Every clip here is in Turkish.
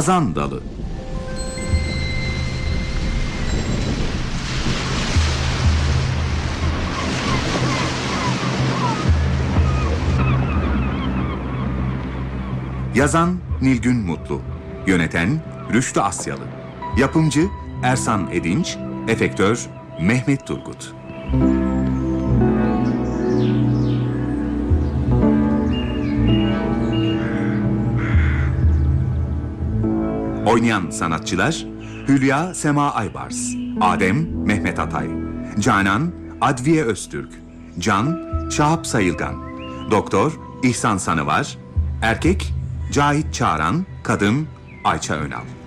Hazan Dalı. Yazan Nilgün Mutlu. Yöneten Rüştü Asyalı. Yapımcı Ersan Edinç. Efektör Mehmet Turgut Oynayan sanatçılar Hülya Sema Aybars, Adem Mehmet Atay, Canan Adviye Öztürk, Can Şahap Sayılgan, Doktor İhsan Sanıvar, Erkek Cahit Çağran, Kadın Ayça Önal.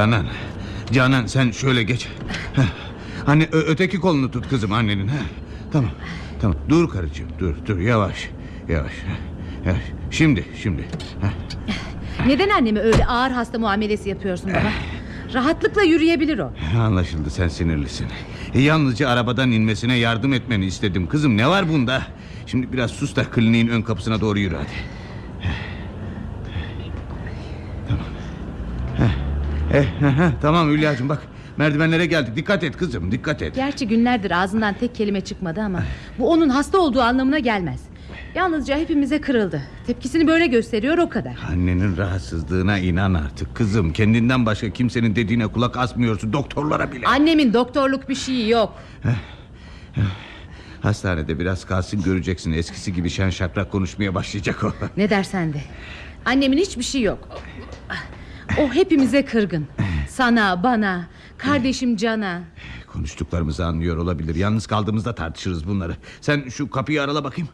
Canan. Canan sen şöyle geç. Hani öteki kolunu tut kızım annenin. Heh. Tamam. Tamam. Dur karıcığım. Dur dur yavaş. Yavaş. Yavaş. Şimdi şimdi. Neden anneme öyle ağır hasta muamelesi yapıyorsun baba? Rahatlıkla yürüyebilir o. Anlaşıldı sen sinirlisin. E, yalnızca arabadan inmesine yardım etmeni istedim. Kızım ne var bunda? Şimdi biraz sus da kliniğin ön kapısına doğru yürü hadi. Eh, heh, heh, tamam Hülya'cığım bak. Merdivenlere geldik. Dikkat et kızım dikkat et. Gerçi günlerdir ağzından tek kelime çıkmadı ama bu onun hasta olduğu anlamına gelmez. Yalnızca hepimize kırıldı. Tepkisini böyle gösteriyor o kadar. Annenin rahatsızlığına inan artık kızım. Kendinden başka kimsenin dediğine kulak asmıyorsun doktorlara bile. Annemin doktorluk bir şeyi yok. Hastanede biraz kalsın göreceksin eskisi gibi şen şakrak konuşmaya başlayacak o. Ne dersen de. Annemin hiçbir şey yok. O hepimize kırgın. Sana, bana, kardeşim Can'a. Konuştuklarımızı anlıyor olabilir. Yalnız kaldığımızda tartışırız bunları. Sen şu kapıyı arala bakayım.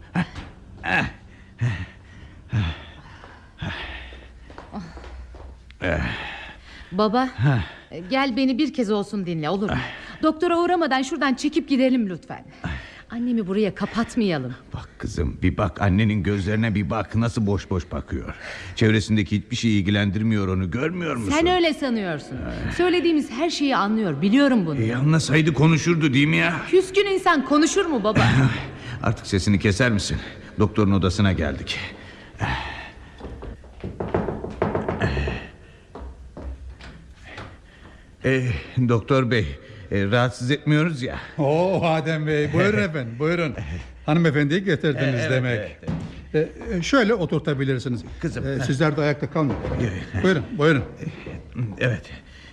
Baba, gel beni bir kez olsun dinle olur mu? Doktora uğramadan şuradan çekip gidelim lütfen. Annemi buraya kapatmayalım. Bak kızım bir bak annenin gözlerine bir bak nasıl boş boş bakıyor. Çevresindeki hiçbir şey ilgilendirmiyor onu görmüyor musun? Sen öyle sanıyorsun. Söylediğimiz her şeyi anlıyor. Biliyorum bunu. E, anlasaydı konuşurdu değil mi ya? Küskün insan konuşur mu baba? Artık sesini keser misin? Doktorun odasına geldik. Eh, doktor bey, eh, rahatsız etmiyoruz ya. Oo Adem Bey buyurun efendim buyurun. Hanımefendiyi getirdiniz Evet, demek. evet, Ee, şöyle oturtabilirsiniz. Kızım. Ee, sizler de ayakta kalmayın. buyurun buyurun. Evet,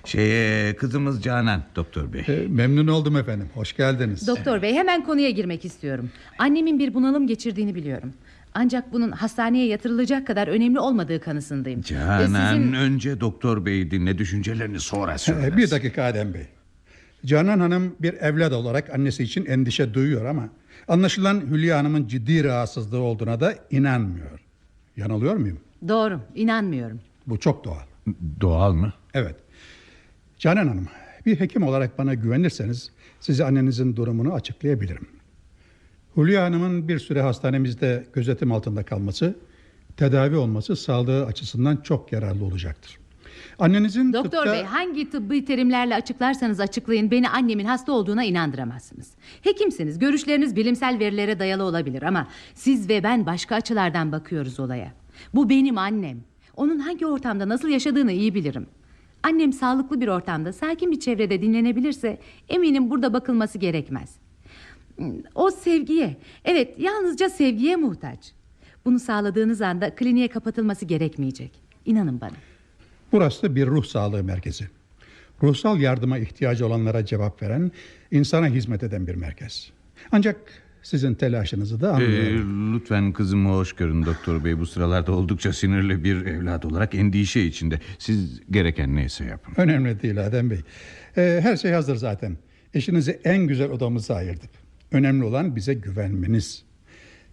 şey eh, kızımız Canan doktor bey. Ee, memnun oldum efendim. Hoş geldiniz. Doktor bey hemen konuya girmek istiyorum. Annemin bir bunalım geçirdiğini biliyorum. Ancak bunun hastaneye yatırılacak kadar önemli olmadığı kanısındayım. Canan sizin- önce doktor beyi dinle düşüncelerini sonra Ee, söyle. bir dakika Adem Bey. Canan Hanım bir evlat olarak annesi için endişe duyuyor ama anlaşılan Hülya Hanım'ın ciddi rahatsızlığı olduğuna da inanmıyor. Yanılıyor muyum? Doğru inanmıyorum. Bu çok doğal. Doğal mı? Evet. Canan Hanım, bir hekim olarak bana güvenirseniz size annenizin durumunu açıklayabilirim. Hülya Hanım'ın bir süre hastanemizde gözetim altında kalması, tedavi olması sağlığı açısından çok yararlı olacaktır. Annenizin Doktor tıpta- bey hangi tıbbi terimlerle açıklarsanız açıklayın beni annemin hasta olduğuna inandıramazsınız. Hekimsiniz görüşleriniz bilimsel verilere dayalı olabilir ama siz ve ben başka açılardan bakıyoruz olaya. Bu benim annem. Onun hangi ortamda nasıl yaşadığını iyi bilirim. Annem sağlıklı bir ortamda, sakin bir çevrede dinlenebilirse eminim burada bakılması gerekmez. O sevgiye, evet yalnızca sevgiye muhtaç. Bunu sağladığınız anda kliniğe kapatılması gerekmeyecek. İnanın bana. Burası bir ruh sağlığı merkezi. Ruhsal yardıma ihtiyacı olanlara cevap veren, insana hizmet eden bir merkez. Ancak sizin telaşınızı da Ee, anlıyorum. lütfen kızımı hoş görün doktor bey. Bu sıralarda oldukça sinirli bir evlat olarak endişe içinde. Siz gereken neyse yapın. Önemli değil Adem Bey. Ee, her şey hazır zaten. İşinizi en güzel odamıza ayırdık. Önemli olan bize güvenmeniz.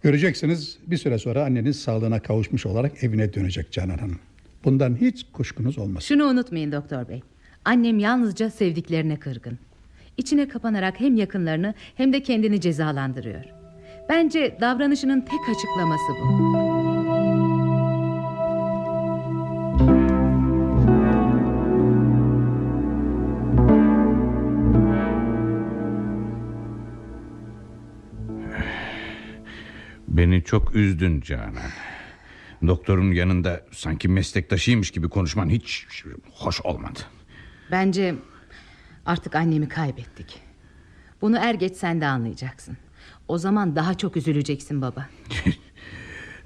Göreceksiniz bir süre sonra anneniz sağlığına kavuşmuş olarak evine dönecek Canan Hanım. Bundan hiç kuşkunuz olmasın. Şunu unutmayın doktor bey. Annem yalnızca sevdiklerine kırgın. İçine kapanarak hem yakınlarını hem de kendini cezalandırıyor. Bence davranışının tek açıklaması bu. Beni çok üzdün Canan. Doktorun yanında sanki meslektaşıymış gibi konuşman hiç hoş olmadı. Bence artık annemi kaybettik. Bunu er geç sen de anlayacaksın. O zaman daha çok üzüleceksin baba.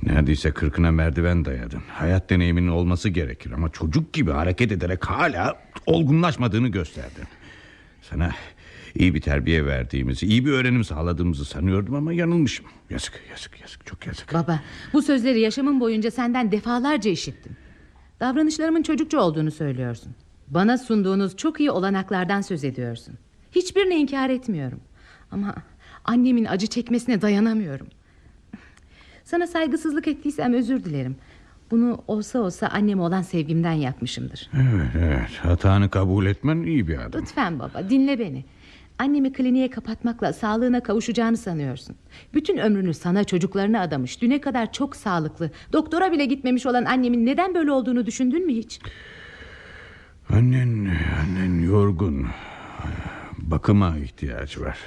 Neredeyse kırkına merdiven dayadın. Hayat deneyiminin olması gerekir ama çocuk gibi hareket ederek hala olgunlaşmadığını gösterdin. Sana iyi bir terbiye verdiğimizi, iyi bir öğrenim sağladığımızı sanıyordum ama yanılmışım. Yazık, yazık, yazık, çok yazık. Baba bu sözleri yaşamım boyunca senden defalarca işittim. Davranışlarımın çocukça olduğunu söylüyorsun. Bana sunduğunuz çok iyi olanaklardan söz ediyorsun. Hiçbirini inkar etmiyorum. Ama annemin acı çekmesine dayanamıyorum. Sana saygısızlık ettiysem özür dilerim. Bunu olsa olsa anneme olan sevgimden yapmışımdır. Evet, evet. Hatanı kabul etmen iyi bir adım. Lütfen baba dinle beni. Annemi kliniğe kapatmakla sağlığına kavuşacağını sanıyorsun. Bütün ömrünü sana çocuklarına adamış. Düne kadar çok sağlıklı. Doktora bile gitmemiş olan annemin neden böyle olduğunu düşündün mü hiç? Annen, annen yorgun. Bakıma ihtiyaç var.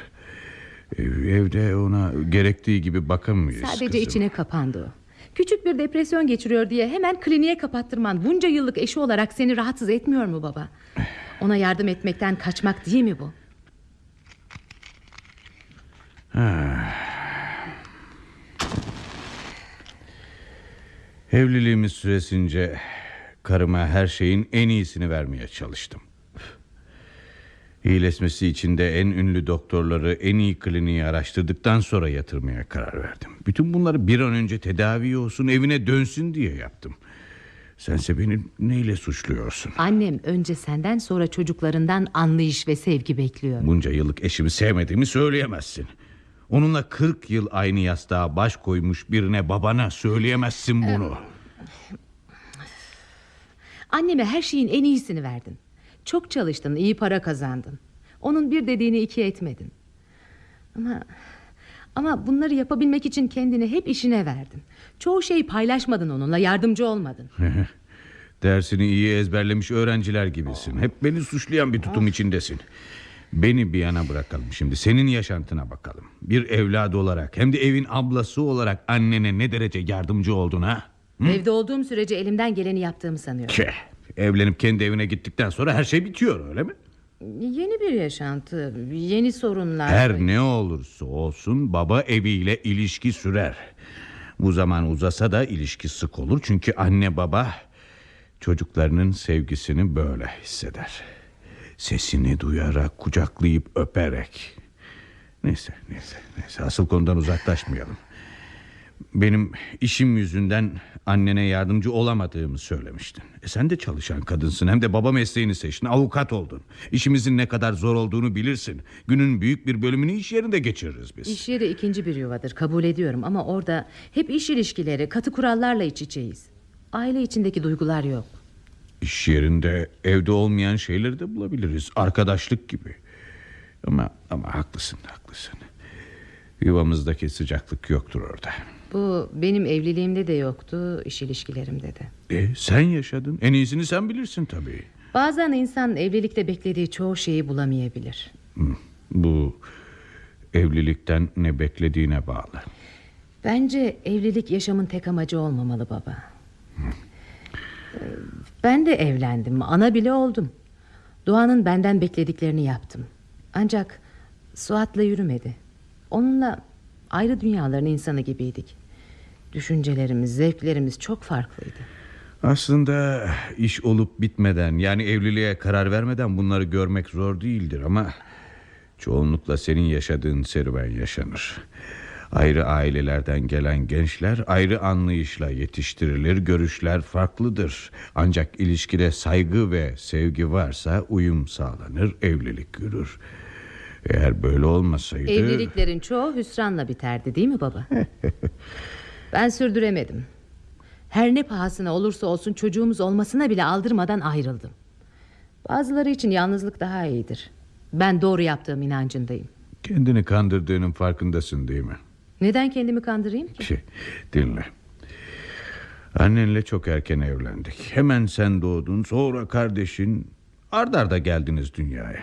Ev- Evde ona gerektiği gibi bakamayız Sadece kızım. içine kapandı o. Küçük bir depresyon geçiriyor diye hemen kliniğe kapattırman bunca yıllık eşi olarak seni rahatsız etmiyor mu baba? Ona yardım etmekten kaçmak değil mi bu? Evliliğimiz süresince karıma her şeyin en iyisini vermeye çalıştım. İyileşmesi için de en ünlü doktorları en iyi kliniği araştırdıktan sonra yatırmaya karar verdim. Bütün bunları bir an önce tedavi olsun evine dönsün diye yaptım. Sense beni neyle suçluyorsun? Annem önce senden sonra çocuklarından anlayış ve sevgi bekliyor. Bunca yıllık eşimi sevmediğimi söyleyemezsin. Onunla 40 yıl aynı yastığa baş koymuş birine babana söyleyemezsin bunu. Anneme her şeyin en iyisini verdin. Çok çalıştın, iyi para kazandın. Onun bir dediğini iki etmedin. Ama ama bunları yapabilmek için kendini hep işine verdin. Çoğu şeyi paylaşmadın onunla, yardımcı olmadın. Dersini iyi ezberlemiş öğrenciler gibisin. Hep beni suçlayan bir tutum içindesin. Beni bir yana bırakalım şimdi. Senin yaşantına bakalım. Bir evladı olarak hem de evin ablası olarak annene ne derece yardımcı oldun ha? Evde olduğum sürece elimden geleni yaptığımı sanıyorum. Ke, evlenip kendi evine gittikten sonra her şey bitiyor öyle mi? Yeni bir yaşantı, yeni sorunlar. Her ne olursa olsun baba eviyle ilişki sürer. Bu zaman uzasa da ilişki sık olur. Çünkü anne baba çocuklarının sevgisini böyle hisseder. Sesini duyarak, kucaklayıp öperek. Neyse, neyse, neyse. Asıl konudan uzaklaşmayalım. Benim işim yüzünden annene yardımcı olamadığımı söylemiştin. E sen de çalışan kadınsın hem de baba mesleğini seçtin avukat oldun. İşimizin ne kadar zor olduğunu bilirsin. Günün büyük bir bölümünü iş yerinde geçiririz biz. İş yeri ikinci bir yuvadır kabul ediyorum ama orada hep iş ilişkileri, katı kurallarla iç içeyiz. Aile içindeki duygular yok. İş yerinde evde olmayan şeyleri de bulabiliriz. Arkadaşlık gibi. Ama ama haklısın haklısın. Yuvamızdaki sıcaklık yoktur orada. Bu benim evliliğimde de yoktu, iş ilişkilerimde de. E, sen yaşadın. En iyisini sen bilirsin tabii. Bazen insan evlilikte beklediği çoğu şeyi bulamayabilir. Bu evlilikten ne beklediğine bağlı. Bence evlilik yaşamın tek amacı olmamalı baba. Ben de evlendim. Ana bile oldum. Doğan'ın benden beklediklerini yaptım. Ancak Suat'la yürümedi. Onunla ayrı dünyaların insanı gibiydik. Düşüncelerimiz, zevklerimiz çok farklıydı. Aslında iş olup bitmeden yani evliliğe karar vermeden bunları görmek zor değildir ama çoğunlukla senin yaşadığın serüven yaşanır. Ayrı ailelerden gelen gençler ayrı anlayışla yetiştirilir, görüşler farklıdır. Ancak ilişkide saygı ve sevgi varsa uyum sağlanır, evlilik yürür. Eğer böyle olmasaydı... Evliliklerin çoğu hüsranla biterdi değil mi baba? ben sürdüremedim. Her ne pahasına olursa olsun çocuğumuz olmasına bile aldırmadan ayrıldım. Bazıları için yalnızlık daha iyidir. Ben doğru yaptığım inancındayım. Kendini kandırdığının farkındasın değil mi? Neden kendimi kandırayım ki? Şey, dinle. Annenle çok erken evlendik. Hemen sen doğdun, sonra kardeşin ard arda geldiniz dünyaya.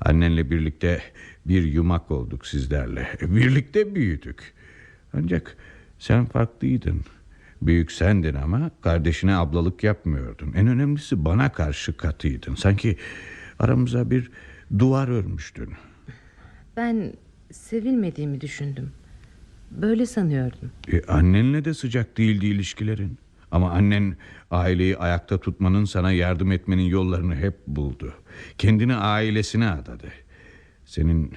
Annenle birlikte bir yumak olduk sizlerle. Birlikte büyüdük. Ancak sen farklıydın. Büyük sendin ama kardeşine ablalık yapmıyordun. En önemlisi bana karşı katıydın. Sanki aramıza bir duvar örmüştün. Ben sevilmediğimi düşündüm. Böyle sanıyordum. E, annenle de sıcak değildi ilişkilerin. Ama annen aileyi ayakta tutmanın sana yardım etmenin yollarını hep buldu. Kendini ailesine adadı. Senin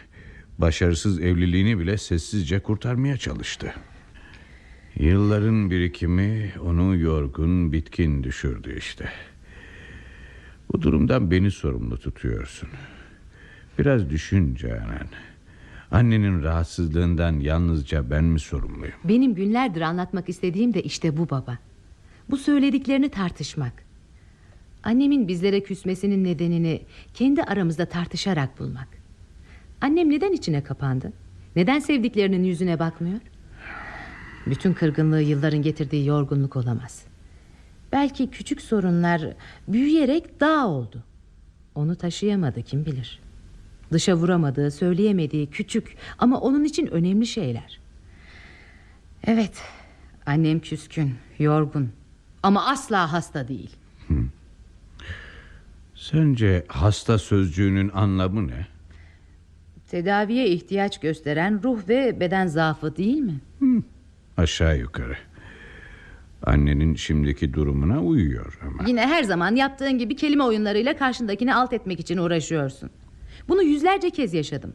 başarısız evliliğini bile sessizce kurtarmaya çalıştı. Yılların birikimi onu yorgun, bitkin düşürdü işte. Bu durumdan beni sorumlu tutuyorsun. Biraz düşün Canan. Annenin rahatsızlığından yalnızca ben mi sorumluyum? Benim günlerdir anlatmak istediğim de işte bu baba. Bu söylediklerini tartışmak. Annemin bizlere küsmesinin nedenini kendi aramızda tartışarak bulmak. Annem neden içine kapandı? Neden sevdiklerinin yüzüne bakmıyor? Bütün kırgınlığı yılların getirdiği yorgunluk olamaz. Belki küçük sorunlar büyüyerek dağ oldu. Onu taşıyamadı kim bilir. Dışa vuramadığı, söyleyemediği küçük ama onun için önemli şeyler. Evet, annem küskün, yorgun ama asla hasta değil. Sence hasta sözcüğünün anlamı ne? Tedaviye ihtiyaç gösteren ruh ve beden zaafı değil mi? Aşağı yukarı. Annenin şimdiki durumuna uyuyor ama. Yine her zaman yaptığın gibi kelime oyunlarıyla karşındakini alt etmek için uğraşıyorsun. Bunu yüzlerce kez yaşadım.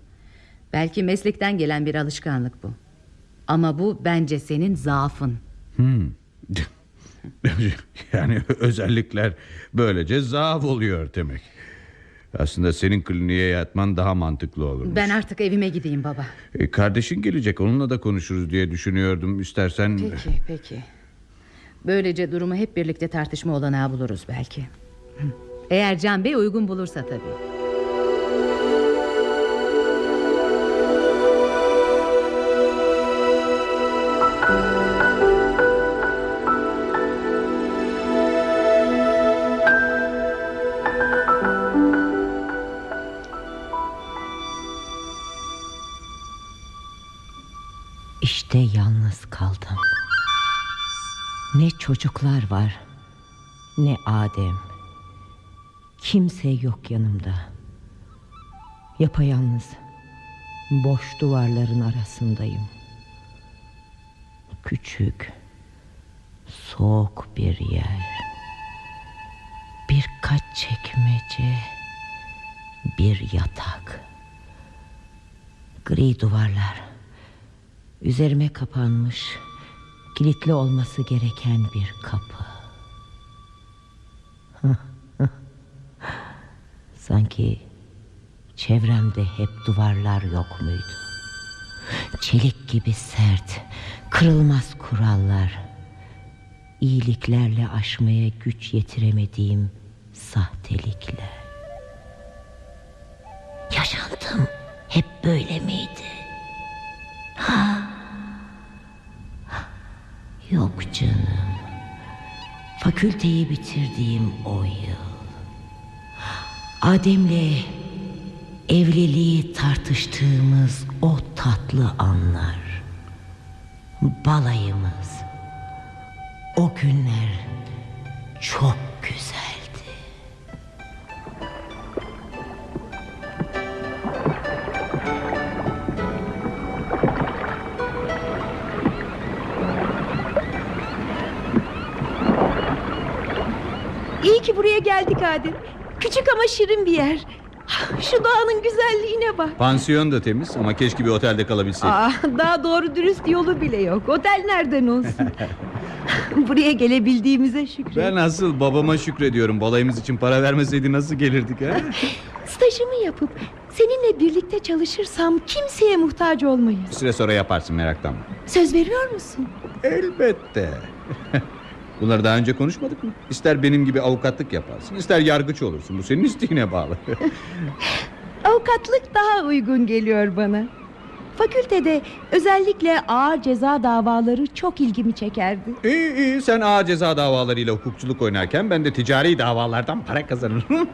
Belki meslekten gelen bir alışkanlık bu. Ama bu bence senin zaafın. yani özellikler böylece zaaf oluyor demek. Aslında senin kliniğe yatman daha mantıklı olur. Ben artık evime gideyim baba. E, kardeşin gelecek onunla da konuşuruz diye düşünüyordum. İstersen... Peki peki. Böylece durumu hep birlikte tartışma olanağı buluruz belki. Eğer Can Bey uygun bulursa tabii. Ne çocuklar var, ne Adem. Kimse yok yanımda. Yapayalnız, boş duvarların arasındayım. Küçük, soğuk bir yer. Birkaç çekmece, bir yatak. Gri duvarlar. Üzerime kapanmış kilitli olması gereken bir kapı. Sanki çevremde hep duvarlar yok muydu? Çelik gibi sert, kırılmaz kurallar. İyiliklerle aşmaya güç yetiremediğim sahtelikler. Yaşantım hep böyle miydi? Yok canım. Fakülteyi bitirdiğim o yıl. Adem'le evliliği tartıştığımız o tatlı anlar. Balayımız. O günler çok güzeldi. Ki buraya geldik Adem. Küçük ama şirin bir yer. Şu doğanın güzelliğine bak. Pansiyon da temiz ama keşke bir otelde kalabilseydik. Aa, daha doğru dürüst yolu bile yok. Otel nereden olsun? buraya gelebildiğimize şükür. Ben asıl babama şükrediyorum. Balayımız için para vermeseydi nasıl gelirdik ha? Stajımı yapıp seninle birlikte çalışırsam kimseye muhtaç olmayız. Bir süre sonra yaparsın meraktan. Söz veriyor musun? Elbette. Bunları daha önce konuşmadık mı? İster benim gibi avukatlık yaparsın, ister yargıç olursun. Bu senin isteğine bağlı. Avukatlık daha uygun geliyor bana. Fakültede özellikle ağır ceza davaları çok ilgimi çekerdi. iyi iyi sen ağır ceza davalarıyla hukukçuluk oynarken ben de ticari davalardan para kazanırım.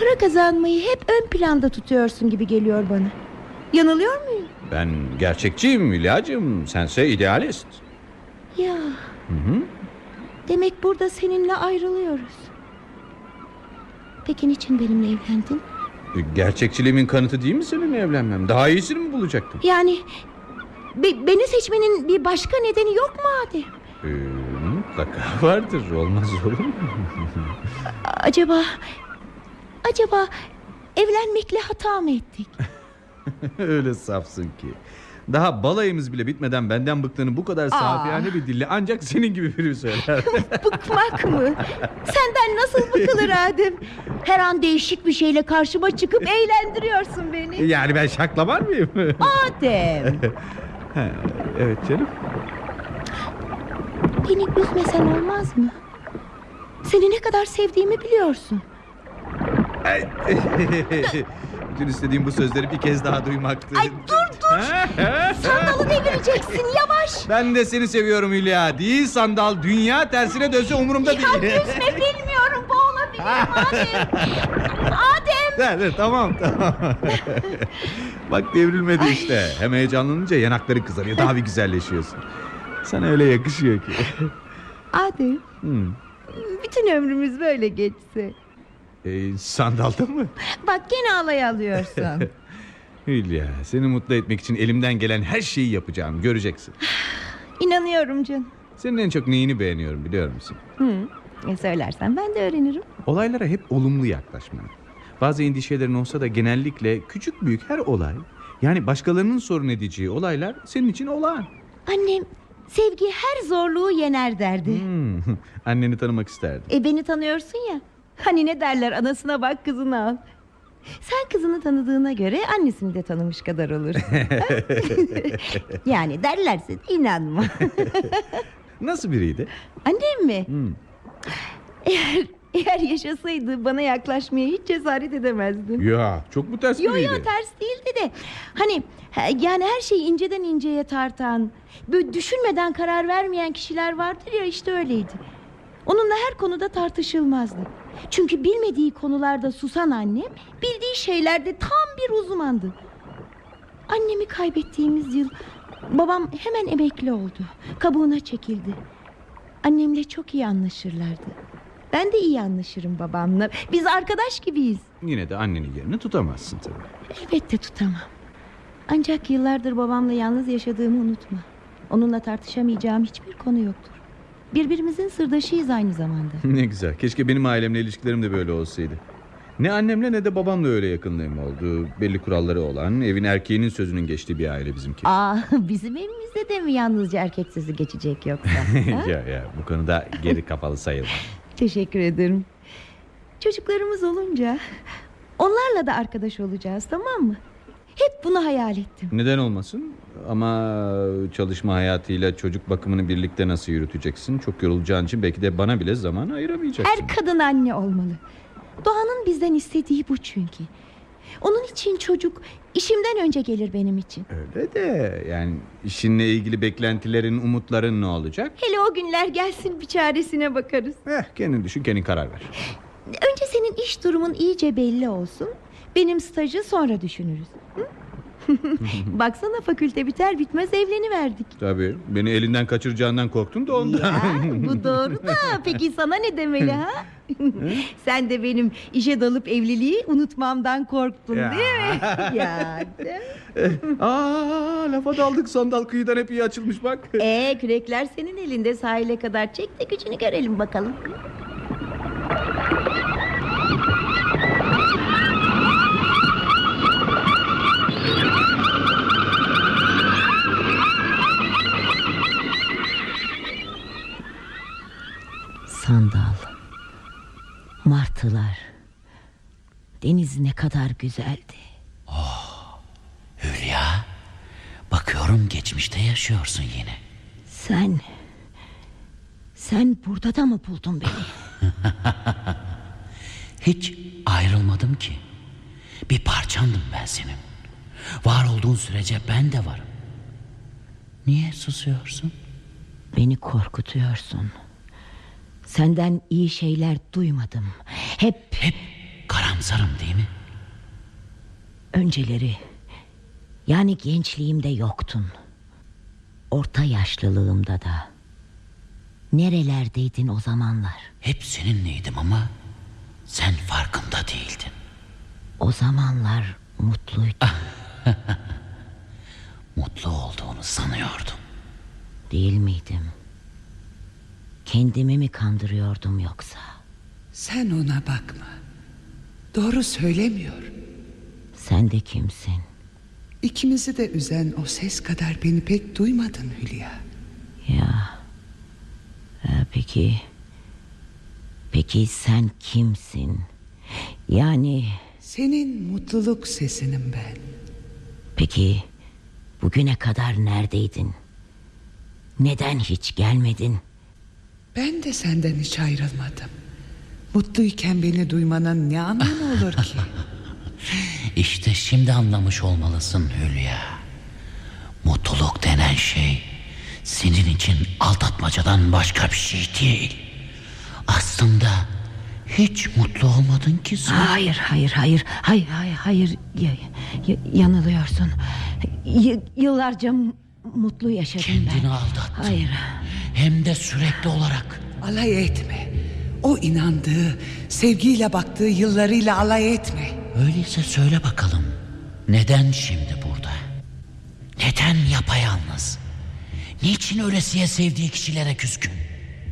Para kazanmayı hep ön planda tutuyorsun gibi geliyor bana. Yanılıyor muyum? ben gerçekçiyim Hülya'cığım. Sense idealist. Ya. Demek burada seninle ayrılıyoruz. Peki niçin benimle evlendin? E, Gerçekçiliğimin kanıtı değil mi seninle evlenmem? Daha iyisini mi bulacaktım? Yani be- beni seçmenin bir başka nedeni yok mu Adem? Ee, mutlaka vardır. Olmaz olur mu? Acaba acaba evlenmekle hata mı ettik? Öyle safsın ki. Daha balayımız bile bitmeden benden bıktığını bu kadar safiyane bir dille ancak senin gibi biri söyler. Bıkmak mı? Senden nasıl bıkılır Adem? Her an değişik bir şeyle karşıma çıkıp eğlendiriyorsun beni. yani ben şaklaman mıyım? Adem, Ha, evet canım. beni üzmesen olmaz mı? Seni ne kadar sevdiğimi biliyorsun. Bütün istediğim bu sözleri bir kez daha duymaktı. Ay dur dur. Sandalı devireceksin yavaş. Ben de seni seviyorum Hülya. Değil sandal dünya tersine dönse umurumda Ya değil. üzme bilmiyorum bu olabilir Adem. Adem. Dur, tamam tamam. Bak devrilmedi işte. Hem heyecanlanınca yanakları kızarıyor. Daha bir güzelleşiyorsun. Sana öyle yakışıyor ki. Adem. Hmm. Bütün ömrümüz böyle geçse. Ee, sandalda mı? Bak gene alay alıyorsun. Hülya seni mutlu etmek için elimden gelen her şeyi yapacağım. Göreceksin. İnanıyorum canım. Senin en çok neyini beğeniyorum biliyor musun? Hı. E söylersen ben de öğrenirim. Olaylara hep olumlu yaklaşman. Bazı endişelerin olsa da genellikle küçük büyük her olay yani başkalarının sorun edeceği olaylar senin için olağan. Annem sevgi her zorluğu yener derdi. Hmm, Anneni tanımak isterdim. E beni tanıyorsun ya. Hani ne derler anasına bak kızını al. Sen kızını tanıdığına göre annesini de tanımış kadar olursun. yani derlerse de inanma. Nasıl biriydi? Annem mi? Hmm. Eğer, eğer yaşasaydı bana yaklaşmaya hiç cesaret edemezdim. Ya çok mu ters Yo biriydi? yo ters değildi de. Hani yani her şeyi inceden inceye tartan, böyle düşünmeden karar vermeyen kişiler vardır ya işte öyleydi. Onunla her konuda tartışılmazdı. Çünkü bilmediği konularda susan annem, bildiği şeylerde tam bir uzmandı. Annemi kaybettiğimiz yıl babam hemen emekli oldu. Kabuğuna çekildi. Annemle çok iyi anlaşırlardı. Ben de iyi anlaşırım babamla. Biz arkadaş gibiyiz. Yine de annenin yerini tutamazsın tabii. Elbette tutamam. Ancak yıllardır babamla yalnız yaşadığımı unutma. Onunla tartışamayacağım hiçbir konu yoktur. Birbirimizin sırdaşıyız aynı zamanda. ne güzel. Keşke benim ailemle ilişkilerim de böyle olsaydı. Ne annemle ne de babamla öyle yakınlığım oldu. Belli kuralları olan, evin erkeğinin sözünün geçtiği bir aile bizimki. Aa, bizim evimizde de mi yalnızca erkek sözü geçecek yoksa? ya ya bu konuda geri kafalı sayılmam. Teşekkür ederim. Çocuklarımız olunca onlarla da arkadaş olacağız tamam mı? Hep bunu hayal ettim. Neden olmasın? Ama çalışma hayatıyla çocuk bakımını birlikte nasıl yürüteceksin? Çok yorulacağın için belki de bana bile zaman ayıramayacaksın. Her kadın anne olmalı. Doğanın bizden istediği bu çünkü. Onun için çocuk işimden önce gelir benim için. Öyle de yani işinle ilgili beklentilerin, umutların ne olacak? Hele o günler gelsin bir çaresine bakarız. Eh kendin düşün, kendin karar ver. Önce senin iş durumun iyice belli olsun. Benim stajı sonra düşünürüz. Baksana fakülte biter bitmez evleniverdik. Tabii beni elinden kaçıracağından korktum da ondan. Ya, bu doğru da peki sana ne demeli ha? Sen de benim işe dalıp evliliği unutmamdan korktun Ya. değil mi? ya. mi? Aa, lafa daldık sandal kıyıdan hep iyi açılmış bak. Ee kürekler senin elinde sahile kadar çek de gücünü görelim bakalım. Sandal. Martılar. Deniz ne kadar güzeldi. Hülya, bakıyorum geçmişte yaşıyorsun yine. Sen... Sen burada da mı buldun beni? Hiç ayrılmadım ki. Bir parçandım ben senin. Var olduğun sürece ben de varım. Niye susuyorsun? Beni korkutuyorsun. Senden iyi şeyler duymadım. Hep Hep karamsarım değil mi? önceleri yani gençliğimde yoktun. Orta yaşlılığımda da. Nerelerdeydin o zamanlar? Hep seninleydim ama sen farkında değildin. O zamanlar mutluydum Mutlu olduğunu sanıyordum. değil miydim? Kendimi mi kandırıyordum yoksa? Sen ona bakma. Doğru söylemiyor. Sen de kimsin? İkimizi de üzen o ses kadar beni pek duymadın Hülya. Ya. Ee, peki. Peki sen kimsin? Yani Senin mutluluk sesinim ben. peki bugüne kadar neredeydin? Neden hiç gelmedin? Ben de senden hiç ayrılmadım. Mutluyken beni duymanın ne anlamı olur ki? İşte şimdi anlamış olmalısın Hülya. Mutluluk denen şey senin için aldatmacadan başka bir şey değil. Aslında hiç mutlu olmadın ki sen. Hayır, hayır, hayır, hayır, hayır, hayır. Ya- ya- yanılıyorsun. Y- yıllarca m- mutlu yaşadım ben. Kendini aldattın. Hayır. Hem de sürekli olarak. alay etme. O inandığı, sevgiyle baktığı yıllarıyla alay etme. Öyleyse söyle bakalım. Neden şimdi burada? Neden yapayalnız? Niçin ölesiye sevdiği kişilere küskün?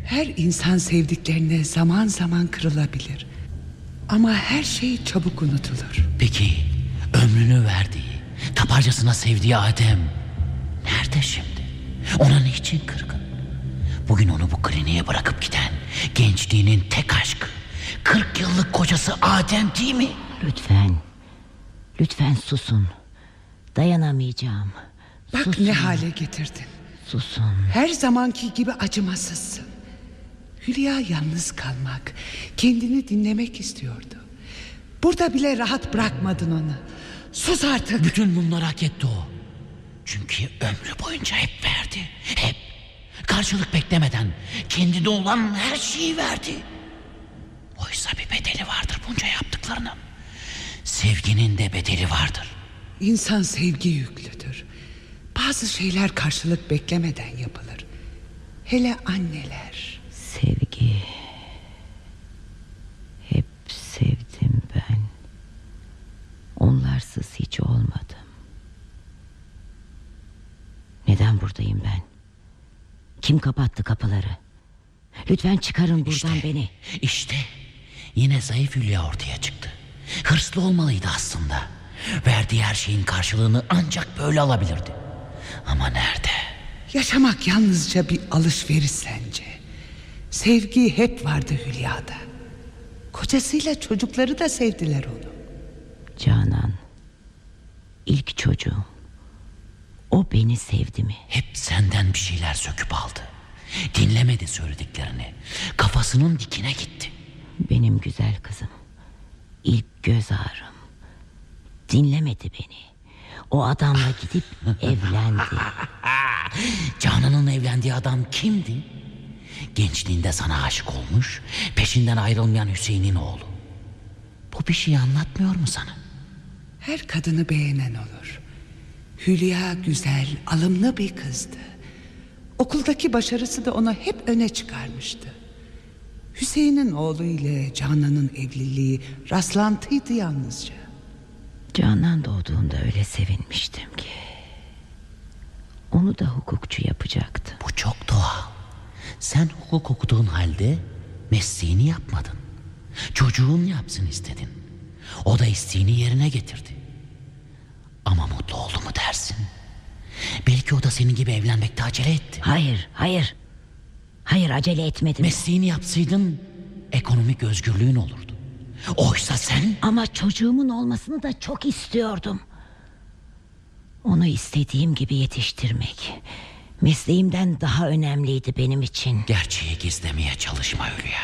Her insan sevdiklerine zaman zaman kırılabilir. Ama her şey çabuk unutulur. Peki ömrünü verdiği, taparcasına sevdiği Adem nerede şimdi? Ona niçin kırgın? Bugün onu bu kliniğe bırakıp giden gençliğinin tek aşkı, 40 yıllık kocası Adem değil mi? Lütfen. Lütfen susun. Dayanamayacağım. Bak Susun. ne hale getirdin. Susun. Her zamanki gibi acımasızsın. Hülya yalnız kalmak, kendini dinlemek istiyordu. Burada bile rahat bırakmadın onu. Sus artık. Bütün bunları hak etti o. Çünkü ömrü boyunca hep verdi. Hep. Karşılık beklemeden kendine olan her şeyi verdi. Oysa bir bedeli vardır bunca yaptıklarının. Sevginin de bedeli vardır. İnsan sevgi yüklüdür. Bazı şeyler karşılık beklemeden yapılır. Hele anneler. Sevgi. Hep sevdim ben. Onlarsız hiç olmadım. Neden buradayım ben? Kim kapattı kapıları? Lütfen çıkarın buradan beni. İşte yine zayıf Hülya ortaya çıktı. Hırslı olmalıydı aslında. Verdiği her şeyin karşılığını ancak böyle alabilirdi. Ama nerede? Yaşamak yalnızca bir alışveriş sence. Sevgi hep vardı Hülya'da. Kocasıyla çocukları da sevdiler onu. Canan. ilk çocuğum. O beni sevdi mi? Hep senden bir şeyler söküp aldı. Dinlemedi söylediklerini. Kafasının dikine gitti. Benim güzel kızım. İlk göz ağrım. Dinlemedi beni. O adamla gidip evlendi. Canan'ın evlendiği adam kimdi? Gençliğinde sana aşık olmuş, peşinden ayrılmayan Hüseyin'in oğlu. Bu bir şey anlatmıyor mu sana? Her kadını beğenen olur. Hülya güzel, alımlı bir kızdı. Okuldaki başarısı da onu hep öne çıkarmıştı. Hüseyin'in oğlu ile Canan'ın evliliği rastlantıydı yalnızca. Canan doğduğunda öyle sevinmiştim ki. Onu da hukukçu yapacaktım. Bu çok doğal. Sen hukuk okuduğun halde mesleğini yapmadın. Çocuğun yapsın istedin. O da isteğini yerine getirdi. Ama mutlu oldu mu dersin? Belki o da senin gibi evlenmekte acele etti. Hayır, hayır. Hayır acele etmedim. Mesleğini yapsaydın ekonomik özgürlüğün olurdu. Oysa sen Ama çocuğumun olmasını da çok istiyordum. Onu istediğim gibi yetiştirmek mesleğimden daha önemliydi benim için. gerçeği gizlemeye çalışma Hülya.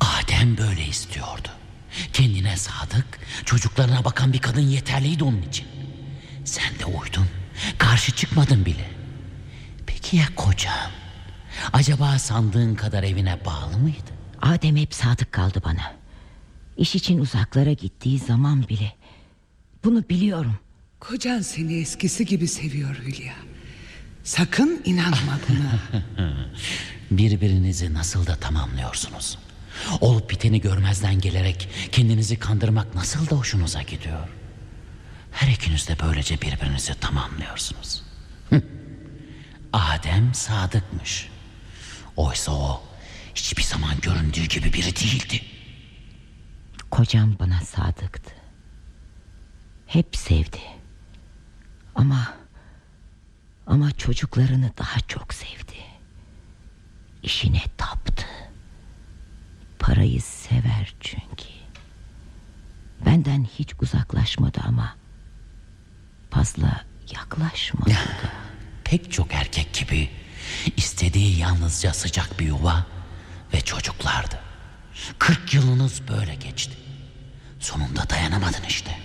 Adem böyle istiyordu. Kendine sadık, çocuklarına bakan bir kadın yeterliydi onun için. Sen de uydun, karşı çıkmadın bile. Peki ya kocan? Acaba sandığın kadar evine bağlı mıydı? Adem hep sadık kaldı bana. İş için uzaklara gittiği zaman bile. Bunu biliyorum. Kocan seni eskisi gibi seviyor Hülya. Sakın inanma buna. Birbirinizi nasıl da tamamlıyorsunuz? Olup biteni görmezden gelerek kendinizi kandırmak nasıl da hoşunuza gidiyor? Her ikiniz de böylece birbirinizi tamamlıyorsunuz. Adem sadıkmış. Oysa o hiçbir zaman göründüğü gibi biri değildi. Kocam bana sadıktı. Hep sevdi. Ama ama çocuklarını daha çok sevdi. İşine taptı. Parayı sever çünkü. Benden hiç uzaklaşmadı ama fazla yaklaşmadı. Pek çok erkek gibi istediği yalnızca sıcak bir yuva ve çocuklardı. Kırk yılınız böyle geçti. Sonunda dayanamadın işte.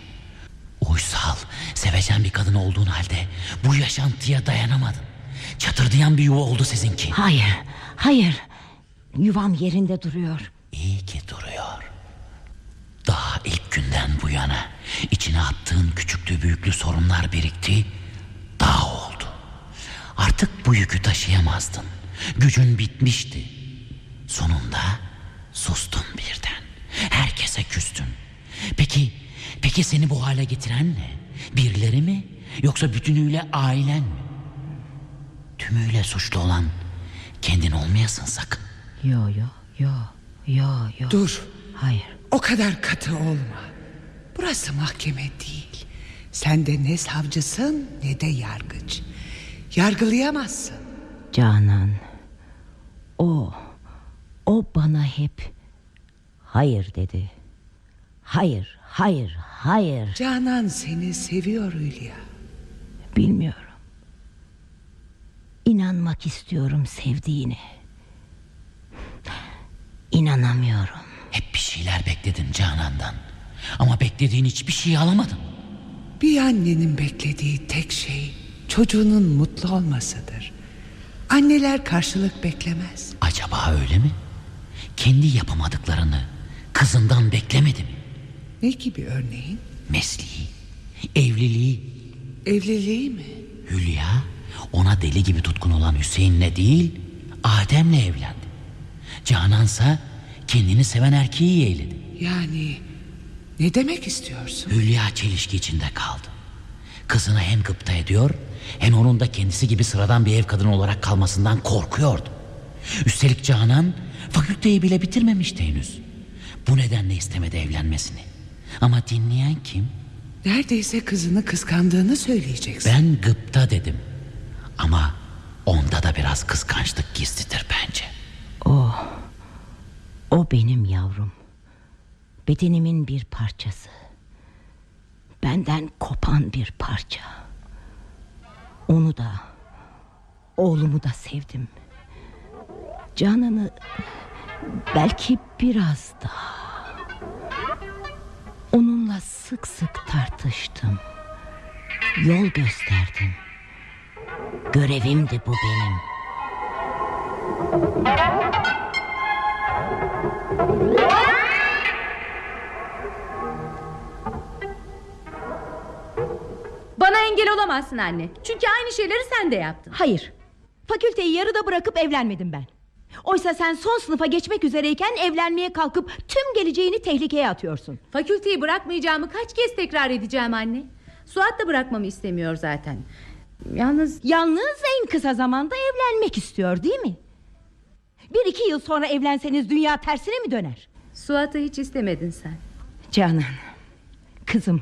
Uysal, sevecen bir kadın olduğun halde bu yaşantıya dayanamadın. Çatırdayan bir yuva oldu sizinki. Hayır, hayır. Yuvam yerinde duruyor. İyi ki duruyor. Daha ilk günden bu yana içine attığın küçüklü büyüklü sorunlar birikti. Daha oldu. Artık bu yükü taşıyamazdın. Gücün bitmişti. Sonunda sustun birden. Herkese küstün. Peki, peki seni bu hale getiren ne? Birileri mi? Yoksa bütünüyle ailen mi? Tümüyle suçlu olan kendin olmayasın sakın. Yo yo yo yo yo. Dur. Hayır. O kadar katı olma. Burası mahkeme değil. Sen de ne savcısın ne de yargıç. Yargılayamazsın. Canan. O. O bana hep hayır dedi. Hayır, hayır, hayır. Canan seni seviyor Hülya. Bilmiyorum. İnanmak istiyorum sevdiğine. İnanamıyorum. Hep bir şeyler bekledin Canan'dan. Ama beklediğin hiçbir şeyi alamadın. Bir annenin beklediği tek şey çocuğunun mutlu olmasıdır. Anneler karşılık beklemez. Acaba öyle mi? Kendi yapamadıklarını kızından beklemedi mi? Ne gibi örneğin? Mesleği, evliliği, Evliliği mi? Hülya ona deli gibi tutkun olan Hüseyin'le değil Adem'le evlendi. Canansa kendini seven erkeği yeğledi. Yani ne demek istiyorsun? Hülya çelişki içinde kaldı. Kızını hem gıpta ediyor hem onun da kendisi gibi sıradan bir ev kadını olarak kalmasından korkuyordu. Üstelik Canan fakülteyi bile bitirmemişti henüz. Bu nedenle istemedi evlenmesini. Ama dinleyen kim? Neredeyse kızını kıskandığını söyleyeceksin. Ben gıpta dedim. Ama onda da biraz kıskançlık gizlidir bence. O. O benim yavrum. Bedenimin bir parçası. Benden kopan bir parça. Onu da oğlumu da sevdim. Canan'ı belki biraz daha. Onunla sık sık tartıştım. Yol gösterdim. Görevimdi bu benim. Bana engel olamaz. olamazsın anne. Çünkü aynı şeyleri sen de yaptın. Hayır. Fakülteyi yarıda bırakıp evlenmedim ben. Oysa sen son sınıfa geçmek üzereyken evlenmeye kalkıp tüm geleceğini tehlikeye atıyorsun. Fakülteyi bırakmayacağımı kaç kez tekrar edeceğim anne. Suat da bırakmamı istemiyor zaten. Yalnız Yalnız en kısa zamanda evlenmek istiyor değil mi? Bir iki yıl sonra evlenseniz dünya tersine mi döner? Suat'ı hiç istemedin sen. Canan Kızım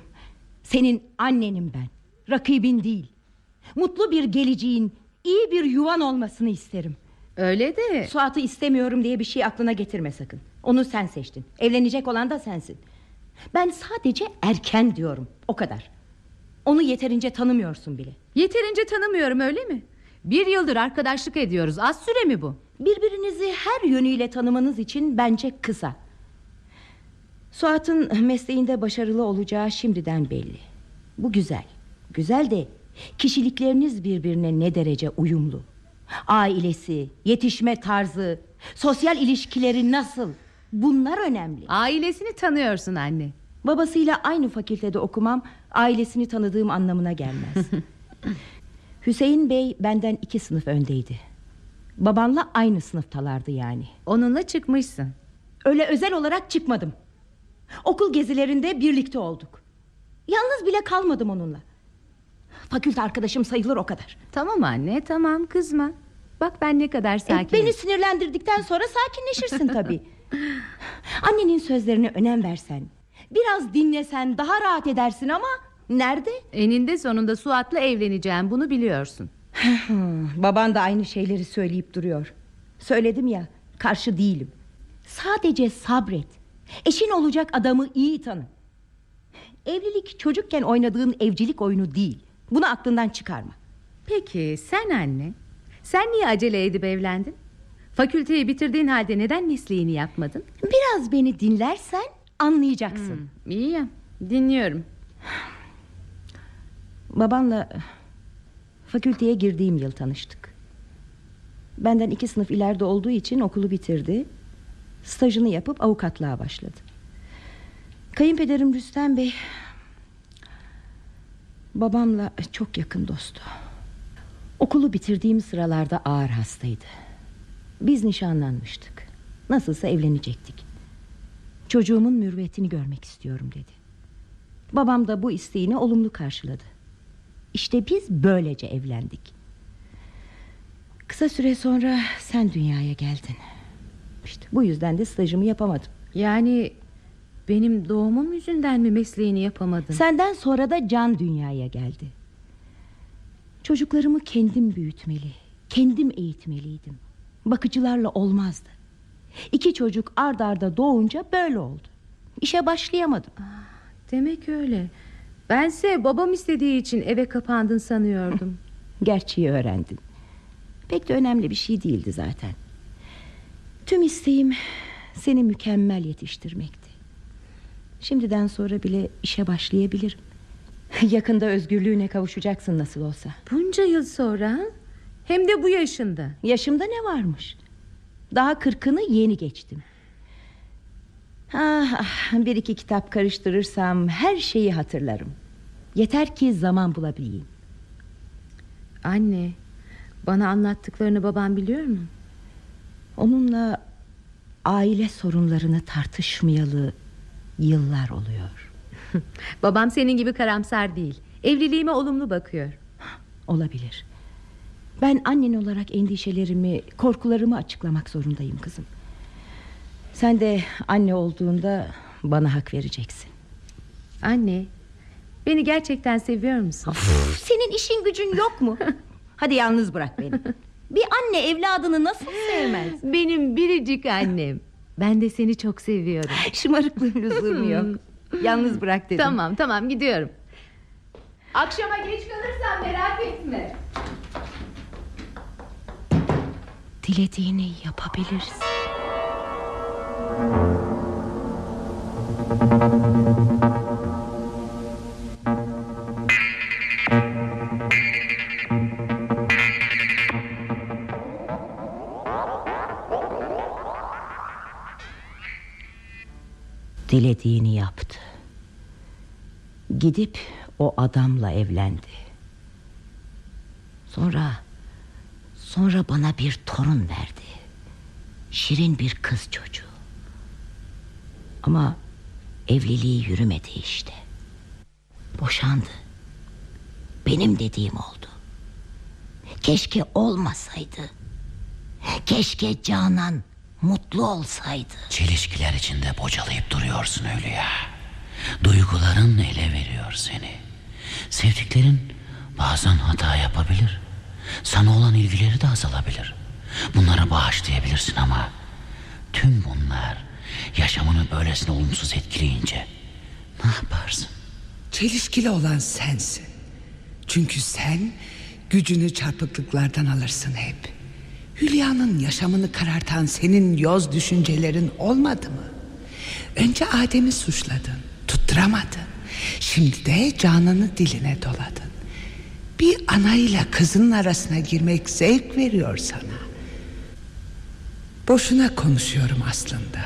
Senin annenim ben Rakibin değil Mutlu bir geleceğin iyi bir yuvan olmasını isterim Öyle de Suat'ı istemiyorum diye bir şey aklına getirme sakın Onu sen seçtin Evlenecek olan da sensin Ben sadece erken diyorum O kadar Onu yeterince tanımıyorsun bile yeterince tanımıyorum öyle mi? Bir yıldır arkadaşlık ediyoruz. Az süre mi bu? Birbirinizi her yönüyle tanımanız için bence kısa. Suat'ın mesleğinde başarılı olacağı şimdiden belli. Bu güzel. Güzel de kişilikleriniz birbirine ne derece uyumlu. Ailesi, yetişme tarzı, sosyal ilişkileri nasıl? Bunlar önemli. Ailesini tanıyorsun anne. Babasıyla aynı fakültede okumam ailesini tanıdığım anlamına gelmez. Hüseyin Bey benden iki sınıf öndeydi. Babanla aynı sınıftalardı yani. Onunla çıkmışsın. Öyle özel olarak çıkmadım. Okul gezilerinde birlikte olduk. Yalnız bile kalmadım onunla. Fakülte arkadaşım sayılır o kadar. Tamam anne tamam kızma. Bak ben ne kadar E, sakinim. beni sinirlendirdikten sonra sakinleşirsin tabii. Annenin sözlerine önem versen, biraz dinlesen daha rahat edersin ama nerede? Eninde sonunda Suat'la evleneceğim bunu biliyorsun. Baban da aynı şeyleri söyleyip duruyor. Söyledim ya, karşı değilim. Sadece sabret. Eşin olacak adamı iyi tanı. Evlilik çocukken oynadığın evcilik oyunu değil. Bunu aklından çıkarma. Peki sen anne sen niye acele edip evlendin? Fakülteyi bitirdiğin halde neden mesleğini yapmadın? Biraz beni dinlersen anlayacaksın. İyi ya dinliyorum. Babanla fakülteye girdiğim yıl tanıştık. Benden iki sınıf ileride olduğu için okulu bitirdi. Stajını yapıp avukatlığa başladı. Kayınpederim Rüstem Bey babamla çok yakın dostu. Okulu bitirdiğim sıralarda ağır hastaydı. Biz nişanlanmıştık. Nasılsa evlenecektik. Çocuğumun mürüvvetini görmek istiyorum dedi. Babam da bu isteğini olumlu karşıladı. İşte biz böylece evlendik. Kısa süre sonra sen dünyaya geldin. İşte bu yüzden de stajımı yapamadım. Yani benim doğumum yüzünden mi mesleğini yapamadın? Senden sonra da Can dünyaya geldi. Çocuklarımı kendim büyütmeli, kendim eğitmeliydim. Bakıcılarla olmazdı. İki çocuk ard arda doğunca böyle oldu. İşe başlayamadım. Demek öyle. Bense babam istediği için eve kapandın sanıyordum. Gerçeği öğrendin. Pek de önemli bir şey değildi zaten. Tüm isteğim seni mükemmel yetiştirmekti. Şimdiden sonra bile işe başlayabilirim. Yakında özgürlüğüne kavuşacaksın nasıl olsa. Bunca yıl sonra hem de bu yaşında. Yaşımda ne varmış? Daha kırkını yeni geçtim. Ah, ah, bir iki kitap karıştırırsam her şeyi hatırlarım. Yeter ki zaman bulabileyim. Anne bana anlattıklarını babam biliyor mu? Onunla aile sorunlarını tartışmayalı yıllar oluyor. Babam senin gibi karamsar değil. Evliliğime olumlu bakıyor. Olabilir. Ben annen olarak endişelerimi, korkularımı açıklamak zorundayım kızım. Sen de anne olduğunda bana hak vereceksin. Anne beni gerçekten seviyor musun? Senin işin gücün yok mu? Hadi yalnız bırak beni. Bir anne evladını nasıl sevmez? Benim biricik annem. Ben de seni çok seviyorum. Şımarıklığım lüzumu yok. Yalnız bırak dedim. Tamam tamam gidiyorum. Akşama geç kalırsan merak etme. Dilediğini yapabilirsin. Dilediğini yaptı. Gidip o adamla evlendi. Sonra sonra bana bir torun verdi. Şirin bir kız çocuğu. Ama evliliği yürümedi işte. Boşandı. Benim dediğim oldu. Keşke olmasaydı. Keşke Canan mutlu olsaydı. Çelişkiler içinde bocalayıp duruyorsun Hülya. Duyguların ele veriyor seni. Sevdiklerin bazen hata yapabilir. Sana olan ilgileri de azalabilir. Bunları bağışlayabilirsin ama tüm bunlar yaşamını böylesine olumsuz etkileyince ne yaparsın? Çelişkili olan sensin. Çünkü sen gücünü çarpıklıklardan alırsın hep. Hülya'nın yaşamını karartan senin yoz düşüncelerin olmadı mı? Önce Adem'i suçladın, tutturamadın. Şimdi de Canan'ı diline doladın. Bir anayla kızının arasına girmek zevk veriyor sana. Boşuna konuşuyorum aslında.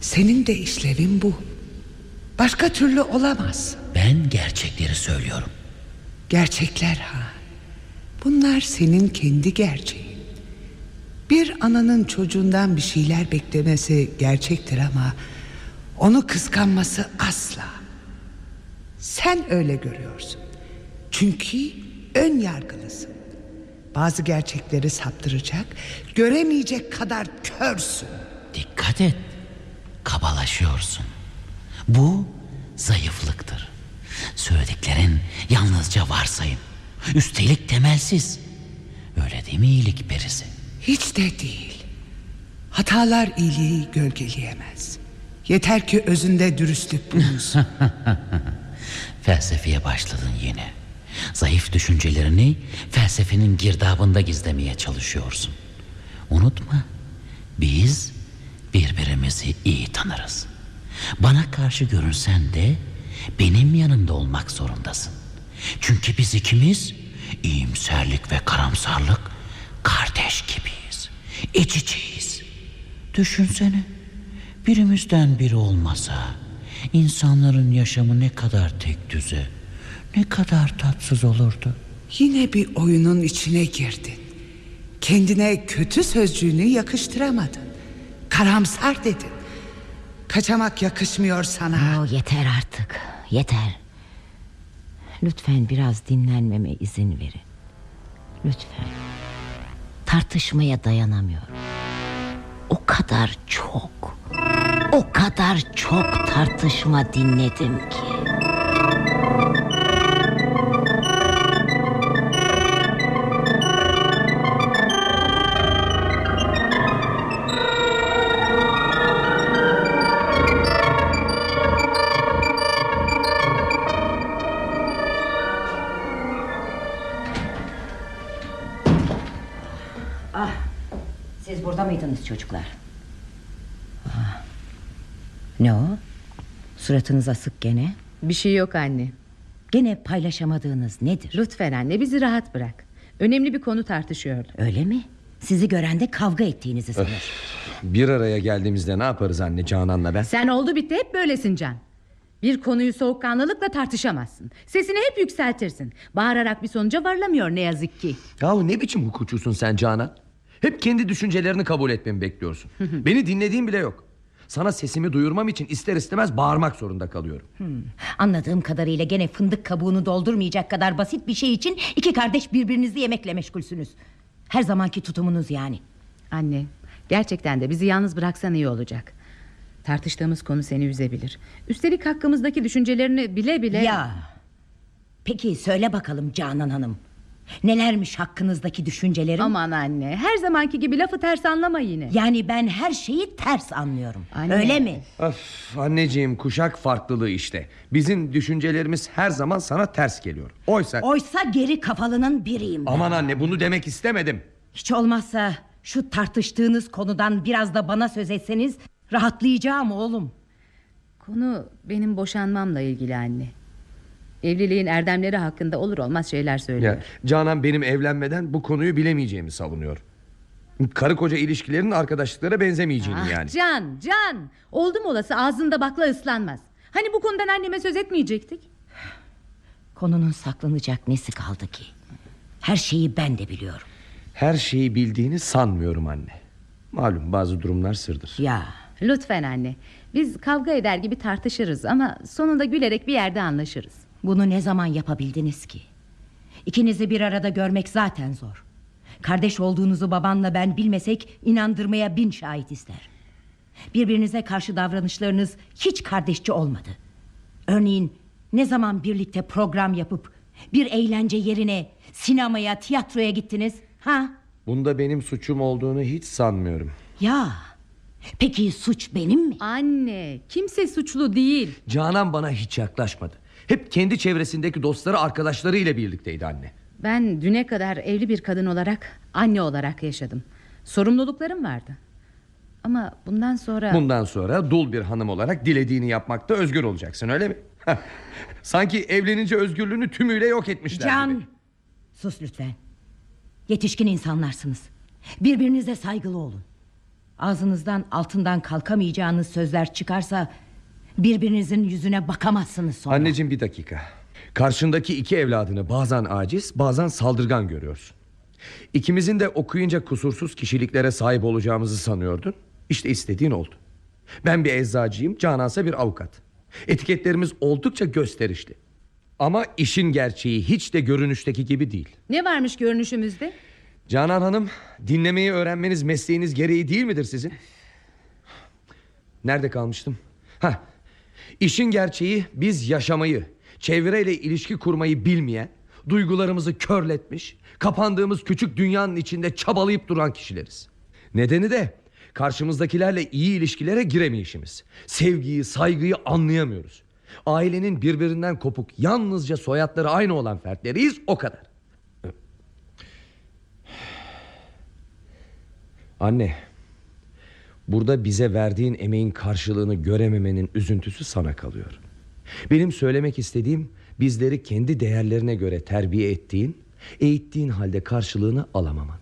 Senin de işlevin bu. Başka türlü olamaz. Ben gerçekleri söylüyorum. Gerçekler ha. Bunlar senin kendi gerçeğin. Bir ananın çocuğundan bir şeyler beklemesi gerçektir ama onu kıskanması asla. Sen öyle görüyorsun. Çünkü ön yargılısın. Bazı gerçekleri saptıracak, göremeyecek kadar körsün. Dikkat et. Kabalaşıyorsun. Bu zayıflıktır. Söylediklerin yalnızca varsayım. Üstelik temelsiz. Öyle değil mi iyilik perisi? Hiç de değil. Hatalar iyiliği gölgeleyemez. Yeter ki özünde dürüstlük bulunsun. Felsefeye başladın yine. Zayıf düşüncelerini felsefenin girdabında gizlemeye çalışıyorsun. Unutma. Biz birbirimizi iyi tanırız. Bana karşı görünsen de benim yanımda olmak zorundasın. Çünkü biz ikimiz iyimserlik ve karamsarlık kardeş gibiyiz. İç içeyiz. Düşünsene. Birimizden biri olmasa insanların yaşamı ne kadar tek düze, ne kadar tatsız olurdu. Yine bir oyunun içine girdin. Kendine kötü sözcüğünü yakıştıramadın. Karamsar dedin. Kaçamak yakışmıyor sana. Oh, yeter artık. Yeter. Lütfen biraz dinlenmeme izin verin. Lütfen. Tartışmaya dayanamıyorum. O kadar çok, o kadar çok tartışma dinledim ki. Mıydınız çocuklar? Ah. Ne o? Suratınız asık gene. Bir şey yok anne. Gene paylaşamadığınız nedir? Lütfen anne bizi rahat bırak. Önemli bir konu tartışıyorduk. Öyle mi? Sizi gören de kavga ettiğinizi sanır. Bir araya geldiğimizde ne yaparız anne Canan'la ben? Sen oldu bitti hep böylesin Can. Bir konuyu soğukkanlılıkla tartışamazsın. Sesini hep yükseltirsin. Bağırarak bir sonuca varılamıyor ne yazık ki. Yahu ne biçim hukukçusun sen Canan? Hep kendi düşüncelerini kabul etmemi bekliyorsun. Beni dinlediğin bile yok. Sana sesimi duyurmam için ister istemez bağırmak zorunda kalıyorum. Anladığım kadarıyla gene fındık kabuğunu doldurmayacak kadar basit bir şey için iki kardeş birbirinizi yemekle meşgulsünüz. Her zamanki tutumunuz yani. Anne gerçekten de bizi yalnız bıraksan iyi olacak. Tartıştığımız konu seni üzebilir. Üstelik hakkımızdaki düşüncelerini bile bile... Ya. Peki söyle bakalım Canan Hanım. Nelermiş hakkınızdaki düşüncelerim? Aman anne her zamanki gibi lafı ters anlama yine. Yani ben her şeyi ters anlıyorum. Anne. Öyle mi? Öf, anneciğim kuşak farklılığı işte. Bizim düşüncelerimiz her zaman sana ters geliyor. Oysa... Oysa geri kafalının biriyim. ben. Aman anne bunu demek istemedim. Hiç olmazsa şu tartıştığınız konudan biraz da bana söz etseniz rahatlayacağım oğlum. Konu benim boşanmamla ilgili anne. Evliliğin erdemleri hakkında olur olmaz şeyler söylüyor. Ya, Canan benim evlenmeden bu konuyu bilemeyeceğimi savunuyor. Karı koca ilişkilerinin arkadaşlıklara benzemeyeceğini Ah, yani. Can, Can. Oldum olası ağzında bakla ıslanmaz. Hani bu konudan anneme söz etmeyecektik? Konunun saklanacak nesi kaldı ki? Her şeyi ben de biliyorum. Her şeyi bildiğini sanmıyorum anne. Malum bazı durumlar sırdır. Ya Lütfen anne. Biz kavga eder gibi tartışırız ama sonunda gülerek bir yerde anlaşırız. Bunu ne zaman yapabildiniz ki? İkinizi bir arada görmek zaten zor. Kardeş olduğunuzu babanla ben bilmesek inandırmaya bin şahit ister. Birbirinize karşı davranışlarınız hiç kardeşçi olmadı. Örneğin ne zaman birlikte program yapıp bir eğlence yerine sinemaya, tiyatroya gittiniz? Ha? Bunda benim suçum olduğunu hiç sanmıyorum. Ya. Peki suç benim mi? Anne, kimse suçlu değil. Canan bana hiç yaklaşmadı. Hep kendi çevresindeki dostları arkadaşları ile birlikteydi anne. Ben düne kadar evli bir kadın olarak, anne olarak yaşadım. Sorumluluklarım vardı. Ama bundan sonra... Bundan sonra dul bir hanım olarak dilediğini yapmakta özgür olacaksın öyle mi? Sanki evlenince özgürlüğünü tümüyle yok etmişler Can. gibi. Sus lütfen. Yetişkin insanlarsınız. Birbirinize saygılı olun. Ağzınızdan altından kalkamayacağınız sözler çıkarsa birbirinizin yüzüne bakamazsınız sonra. Anneciğim bir dakika. Karşındaki iki evladını bazen aciz bazen saldırgan görüyorsun. İkimizin de okuyunca kusursuz kişiliklere sahip olacağımızı sanıyordun. İşte istediğin oldu. Ben bir eczacıyım, Canansa bir avukat. Etiketlerimiz oldukça gösterişli. Ama işin gerçeği hiç de görünüşteki gibi değil. Ne varmış görünüşümüzde? Canan Hanım, dinlemeyi öğrenmeniz mesleğiniz gereği değil midir sizin? Nerede kalmıştım? Ha, işin gerçeği biz yaşamayı, çevreyle ilişki kurmayı bilmeyen, duygularımızı körletmiş, kapandığımız küçük dünyanın içinde çabalayıp duran kişileriz. Nedeni de karşımızdakilerle iyi ilişkilere giremeyişimiz. Sevgiyi, saygıyı anlayamıyoruz. Ailenin birbirinden kopuk, yalnızca soyadları aynı olan fertleriyiz o kadar. Anne Burada bize verdiğin emeğin karşılığını görememenin üzüntüsü sana kalıyor. Benim söylemek istediğim Bizleri kendi değerlerine göre terbiye ettiğin Eğittiğin halde karşılığını alamaman.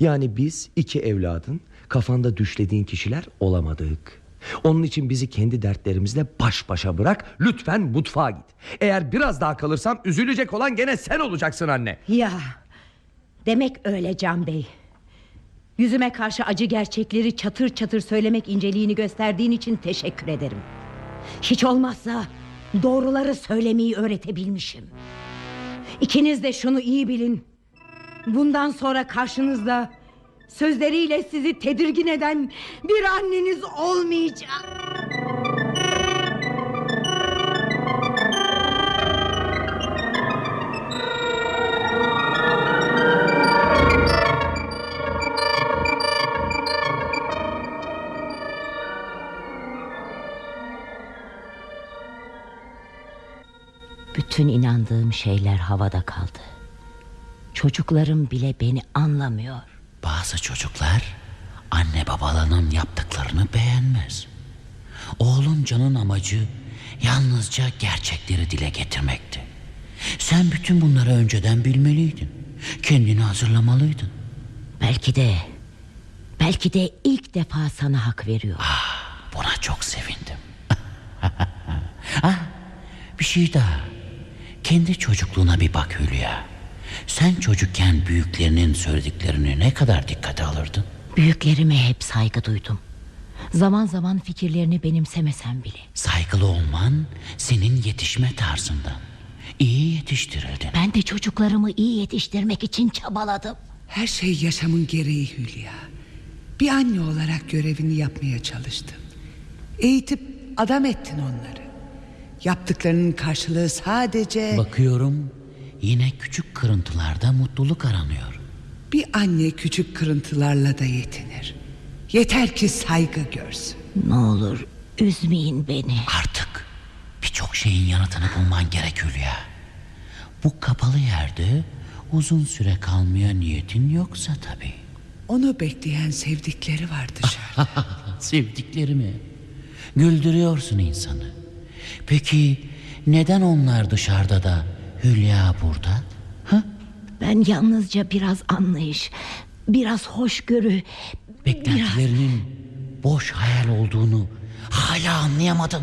Yani biz iki evladın Kafanda düşlediğin kişiler olamadık. Onun için bizi kendi dertlerimizle baş başa bırak Lütfen mutfağa git. Eğer biraz daha kalırsam üzülecek olan gene sen olacaksın anne. Ya demek öyle Can Bey. Yüzüme karşı acı gerçekleri çatır çatır söylemek inceliğini gösterdiğin için teşekkür ederim. Hiç olmazsa doğruları söylemeyi öğretebilmişim. İkiniz de şunu iyi bilin. Bundan sonra karşınızda sözleriyle sizi tedirgin eden bir anneniz olmayacak. Bütün inandığım şeyler havada kaldı. Çocuklarım bile beni anlamıyor. Bazı çocuklar anne babalarının yaptıklarını beğenmez. Oğlum Can'ın amacı yalnızca gerçekleri dile getirmekti. Sen bütün bunları önceden bilmeliydin. Kendini hazırlamalıydın. Belki de belki de ilk defa sana hak veriyor. Buna çok sevindim. ah, bir şey daha. Kendi çocukluğuna bir bak Hülya. Sen çocukken büyüklerinin söylediklerini ne kadar dikkate alırdın? Büyüklerime hep saygı duydum. Zaman zaman fikirlerini benimsemesem bile. Saygılı olman senin yetişme tarzından. İyi yetiştirildin. Ben de çocuklarımı iyi yetiştirmek için çabaladım. Her şey yaşamın gereği Hülya. Bir anne olarak görevini yapmaya çalıştın. Eğitip adam ettin onları. Yaptıklarının karşılığı sadece Bakıyorum yine küçük kırıntılarda mutluluk aranıyor. bir anne küçük kırıntılarla da yetinir. Yeter ki saygı görsün. Ne olur üzmeyin beni. Artık birçok şeyin yanıtını bulman gerek Hülya. Bu kapalı yerde uzun süre kalmaya niyetin yoksa tabii. Onu bekleyen sevdikleri var dışarıda. Sevdiklerimi. Güldürüyorsun insanı. Peki neden onlar dışarıda da Hülya burada? Ha? Ben yalnızca biraz anlayış, biraz hoşgörü, biraz... Beklentilerinin boş hayal olduğunu hala anlayamadın.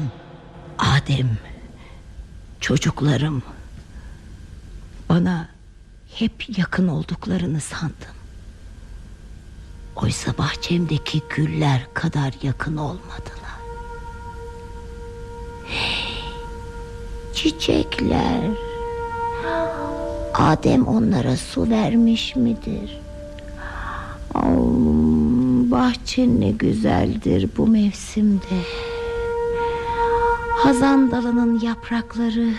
Adem, çocuklarım bana hep yakın olduklarını sandım. Oysa bahçemdeki güller kadar yakın olmadılar. Çiçekler. Adem onlara su vermiş midir? Av, bahçe ne güzeldir bu mevsimde. Hazan dalının yaprakları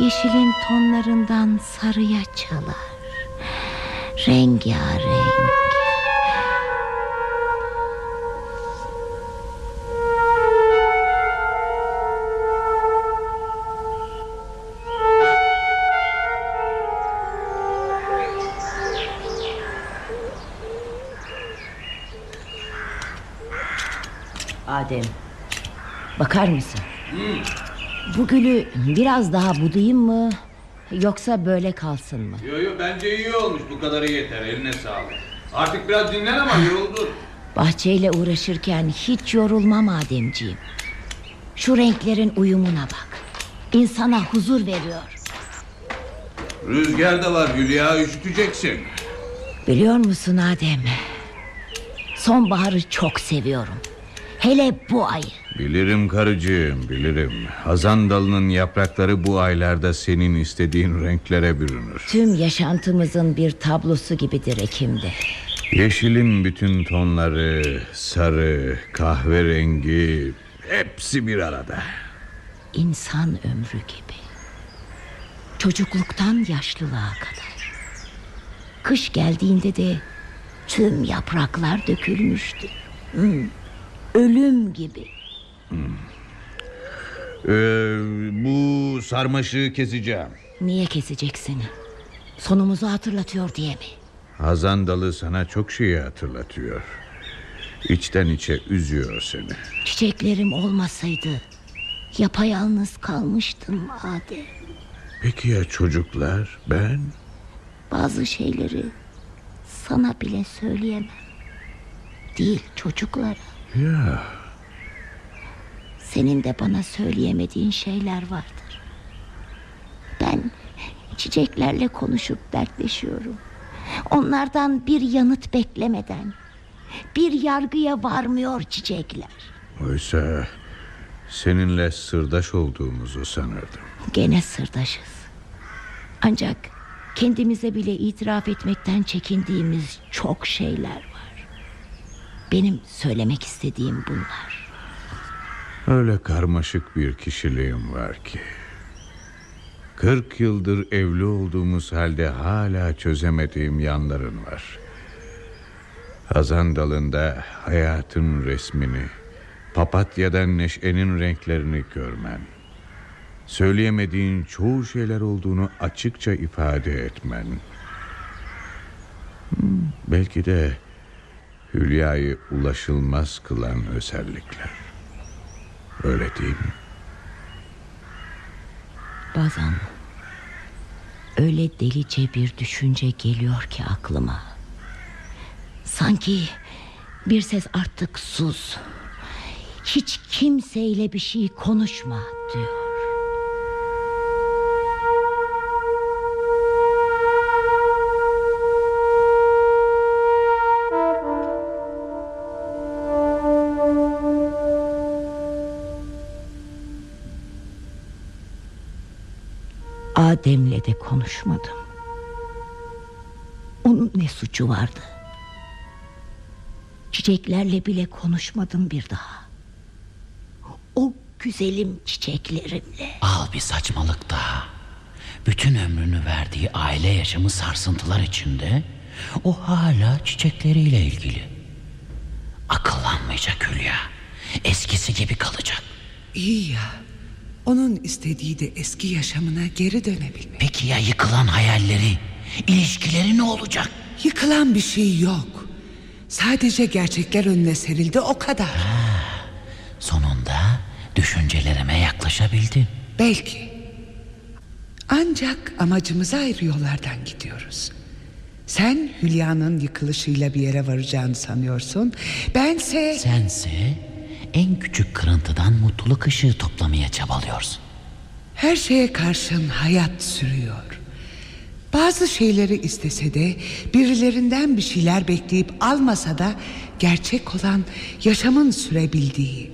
yeşilin tonlarından sarıya çalar. Rengarenk. Bakar mısın? Bu gülü biraz daha budayım mı Yoksa böyle kalsın mı? Yo yo bence iyi olmuş bu kadarı yeter eline sağlık. Artık biraz dinlen ama yoruldun. Bahçeyle uğraşırken hiç yorulmam Ademciğim Şu renklerin uyumuna bak İnsana huzur veriyor Rüzgar da var Hülya üşüteceksin. Biliyor musun Adem Sonbaharı çok seviyorum Hele bu ayı Bilirim karıcığım bilirim. Hazan dalının yaprakları bu aylarda senin istediğin renklere bürünür. Tüm yaşantımızın bir tablosu gibidir Ekim'de Yeşilin bütün tonları, sarı, kahverengi hepsi bir arada. İnsan ömrü gibi Çocukluktan yaşlılığa kadar Kış geldiğinde de Tüm yapraklar dökülmüştü Hmm, Ölüm gibi Ee, bu sarmaşığı keseceğim. Niye keseceksin Sonumuzu hatırlatıyor diye mi Hazan dalı sana çok şeyi hatırlatıyor. İçten içe üzüyor seni. Çiçeklerim olmasaydı Yapayalnız kalmıştım Adem Peki ya çocuklar, ben? Bazı şeyleri Sana bile söyleyemem Değil çocuklara Ya Senin de bana söyleyemediğin şeyler vardır. Ben çiçeklerle konuşup dertleşiyorum. Onlardan bir yanıt beklemeden bir yargıya varmıyor çiçekler. oysa seninle sırdaş olduğumuzu sanırdım. Gene sırdaşız. Ancak kendimize bile itiraf etmekten çekindiğimiz çok şeyler var. Benim söylemek istediğim bunlar. Öyle karmaşık bir kişiliğim var ki. Kırk yıldır evli olduğumuz halde hala çözemediğim yanların var. Hazan dalında hayatın resmini, papatyadan neşenin renklerini görmen. Söyleyemediğin çoğu şeyler olduğunu açıkça ifade etmen. Hmm, Belki de Hülya'yı ulaşılmaz kılan özellikler. Öyle değil mi? Bazen öyle delice bir düşünce geliyor ki aklıma. Sanki bir ses artık sus. Hiç kimseyle bir şey konuşma diyor. Adem'le de konuşmadım. Onun ne suçu vardı? Çiçeklerle bile konuşmadım bir daha. O güzelim çiçeklerimle. Al bir saçmalık daha. Bütün ömrünü verdiği aile yaşamı sarsıntılar içinde o hala çiçekleriyle ilgili. Akıllanmayacak Hülya. Eskisi gibi kalacak. İyi ya. Onun istediği de eski yaşamına geri dönebilmek. Peki ya yıkılan hayalleri, ilişkileri ne olacak? Yıkılan bir şey yok. Sadece gerçekler önüne serildi o kadar. Sonunda düşüncelerime yaklaşabildin. Belki. Ancak amacımıza ayrı yollardan gidiyoruz. Sen Hülya'nın yıkılışıyla bir yere varacağını sanıyorsun. Bense... Sense en küçük kırıntıdan mutluluk ışığı toplamaya çabalıyorsun. Her şeye karşın hayat sürüyor. Bazı şeyleri istese de birilerinden bir şeyler bekleyip almasa da gerçek olan yaşamın sürebildiği.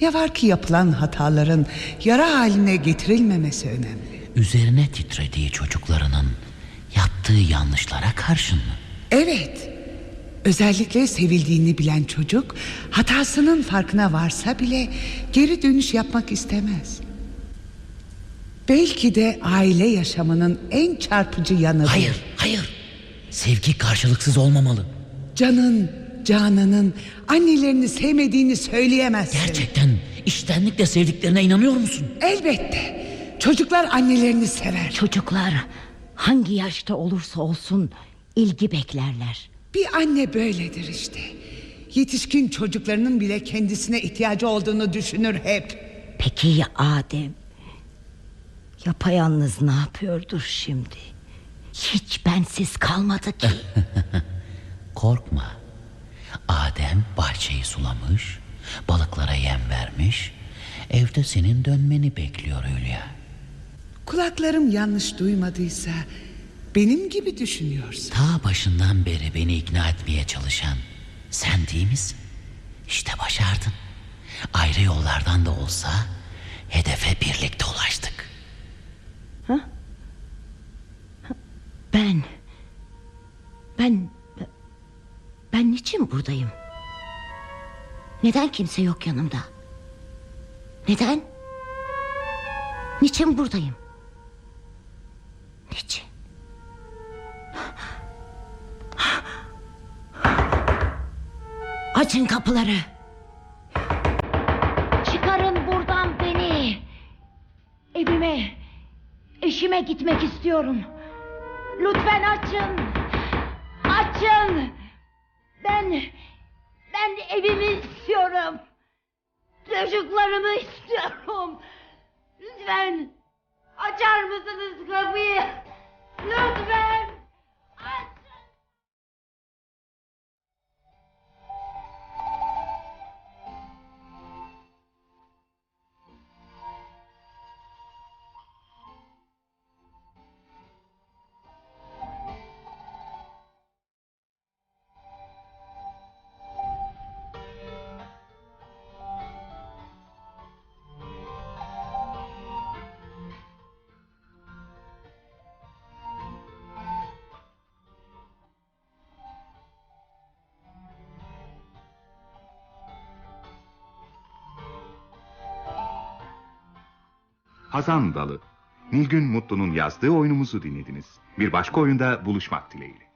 Ne var ki yapılan hataların yara haline getirilmemesi önemli. Üzerine titrediği çocuklarının yaptığı yanlışlara karşın mı? Evet. Özellikle sevildiğini bilen çocuk hatasının farkına varsa bile geri dönüş yapmak istemez. Belki de aile yaşamının en çarpıcı yanı bu. Hayır, hayır. Sevgi karşılıksız olmamalı. Canın, Canan'ın annelerini sevmediğini söyleyemezsin. Gerçekten iştenlikle sevdiklerine inanıyor musun? Elbette. Çocuklar annelerini sever. Çocuklar hangi yaşta olursa olsun ilgi beklerler. Bir anne böyledir işte. Yetişkin çocuklarının bile kendisine ihtiyacı olduğunu düşünür hep. Peki ya Adem? Yapayalnız ne yapıyordur şimdi? Hiç bensiz kalmadı ki. Korkma. Adem bahçeyi sulamış, balıklara yem vermiş, evde senin dönmeni bekliyor Hülya. Kulaklarım yanlış duymadıysa benim gibi düşünüyorsun. Ta başından beri beni ikna etmeye çalışan sen değil misin? İşte başardın. Ayrı yollardan da olsa hedefe birlikte ulaştık. Ben... Ben... Ben niçin buradayım? Neden kimse yok yanımda? Neden? Niçin buradayım? Niçin? Açın kapıları. Çıkarın buradan beni. Evime, eşime gitmek istiyorum. Lütfen açın. Açın. Ben ben evimi istiyorum. Çocuklarımı istiyorum. Lütfen açar mısınız kapıyı? Lütfen. Hazan Dalı. Nilgün Mutlu'nun yazdığı oyunumuzu dinlediniz. Bir başka oyunda buluşmak dileğiyle.